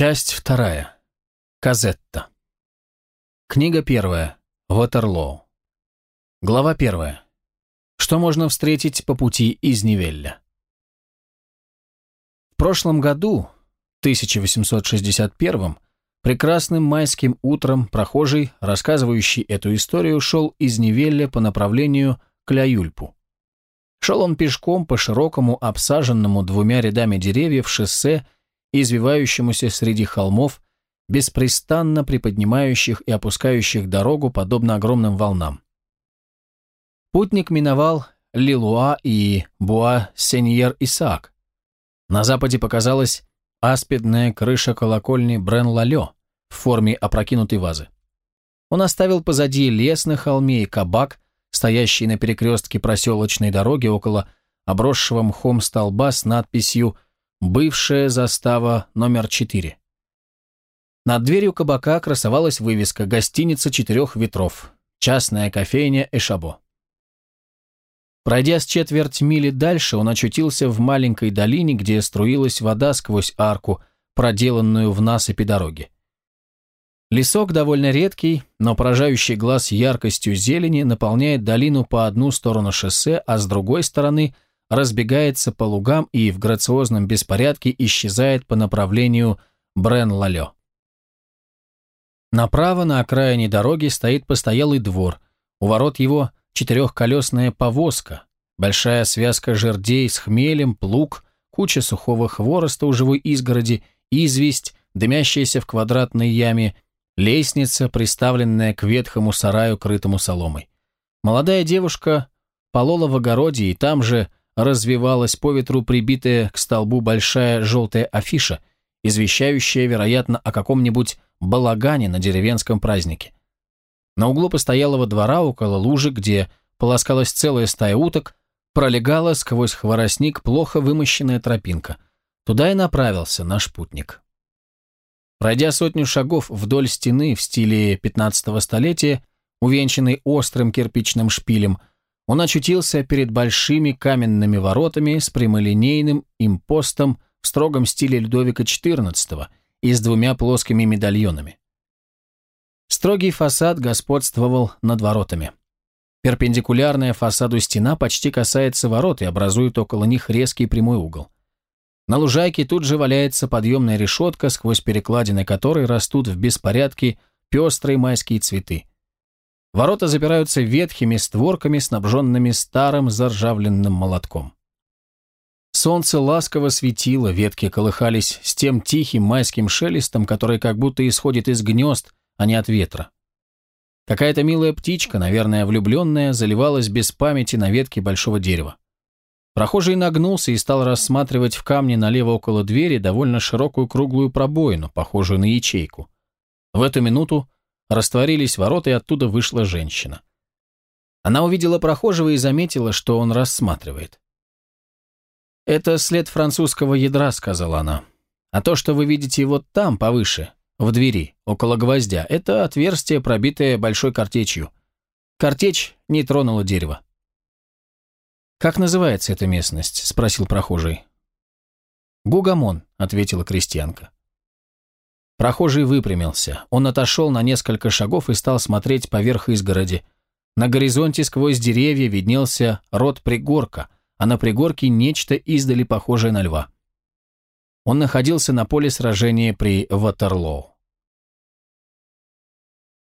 Часть вторая. Казетта. Книга первая. Ватерлоу. Глава первая. Что можно встретить по пути из Нивелля? В прошлом году, 1861 прекрасным майским утром прохожий, рассказывающий эту историю, шел из Нивелля по направлению к Ляюльпу. Шел он пешком по широкому, обсаженному двумя рядами деревьев шоссе, извивающемуся среди холмов, беспрестанно приподнимающих и опускающих дорогу, подобно огромным волнам. Путник миновал Лилуа и Буа-Сеньер-Исаак. На западе показалась аспидная крыша колокольни Брен-Лалё в форме опрокинутой вазы. Он оставил позади лес на холме и кабак, стоящий на перекрестке проселочной дороги около обросшего мхом столба с надписью «Бывшая застава номер 4». Над дверью кабака красовалась вывеска «Гостиница четырех ветров. Частная кофейня Эшабо». Пройдя с четверть мили дальше, он очутился в маленькой долине, где струилась вода сквозь арку, проделанную в насыпи дороги. Лесок довольно редкий, но поражающий глаз яркостью зелени наполняет долину по одну сторону шоссе, а с другой стороны разбегается по лугам и в грациозном беспорядке исчезает по направлению Брен-Лалё. Направо на окраине дороги стоит постоялый двор. У ворот его четырехколесная повозка, большая связка жердей с хмелем, плуг, куча сухого хвороста у живой изгороди, известь, дымящаяся в квадратной яме, лестница, приставленная к ветхому сараю, крытому соломой. Молодая девушка полола в огороде, и там же развивалась по ветру прибитая к столбу большая желтая афиша, извещающая, вероятно, о каком-нибудь балагане на деревенском празднике. На углу постоялого двора около лужи, где полоскалась целая стая уток, пролегала сквозь хворостник плохо вымощенная тропинка. Туда и направился наш путник. Пройдя сотню шагов вдоль стены в стиле 15 столетия, увенчанной острым кирпичным шпилем, он очутился перед большими каменными воротами с прямолинейным импостом в строгом стиле Людовика XIV и с двумя плоскими медальонами. Строгий фасад господствовал над воротами. Перпендикулярная фасаду стена почти касается ворот и образует около них резкий прямой угол. На лужайке тут же валяется подъемная решетка, сквозь перекладины которой растут в беспорядке пестрые майские цветы. Ворота запираются ветхими створками, снабженными старым заржавленным молотком. Солнце ласково светило, ветки колыхались с тем тихим майским шелестом, который как будто исходит из гнезд, а не от ветра. Какая-то милая птичка, наверное, влюбленная, заливалась без памяти на ветке большого дерева. Прохожий нагнулся и стал рассматривать в камне налево около двери довольно широкую круглую пробоину, похожую на ячейку. В эту минуту растворились ворота, и оттуда вышла женщина. Она увидела прохожего и заметила, что он рассматривает. «Это след французского ядра», — сказала она. «А то, что вы видите вот там, повыше, в двери, около гвоздя. Это отверстие, пробитое большой картечью. Картечь не тронула дерево. «Как называется эта местность?» – спросил прохожий. «Гугамон», – ответила крестьянка. Прохожий выпрямился. Он отошел на несколько шагов и стал смотреть поверх изгороди. На горизонте сквозь деревья виднелся рот пригорка, а на пригорке нечто издали похожее на льва. Он находился на поле сражения при Ватерлоу.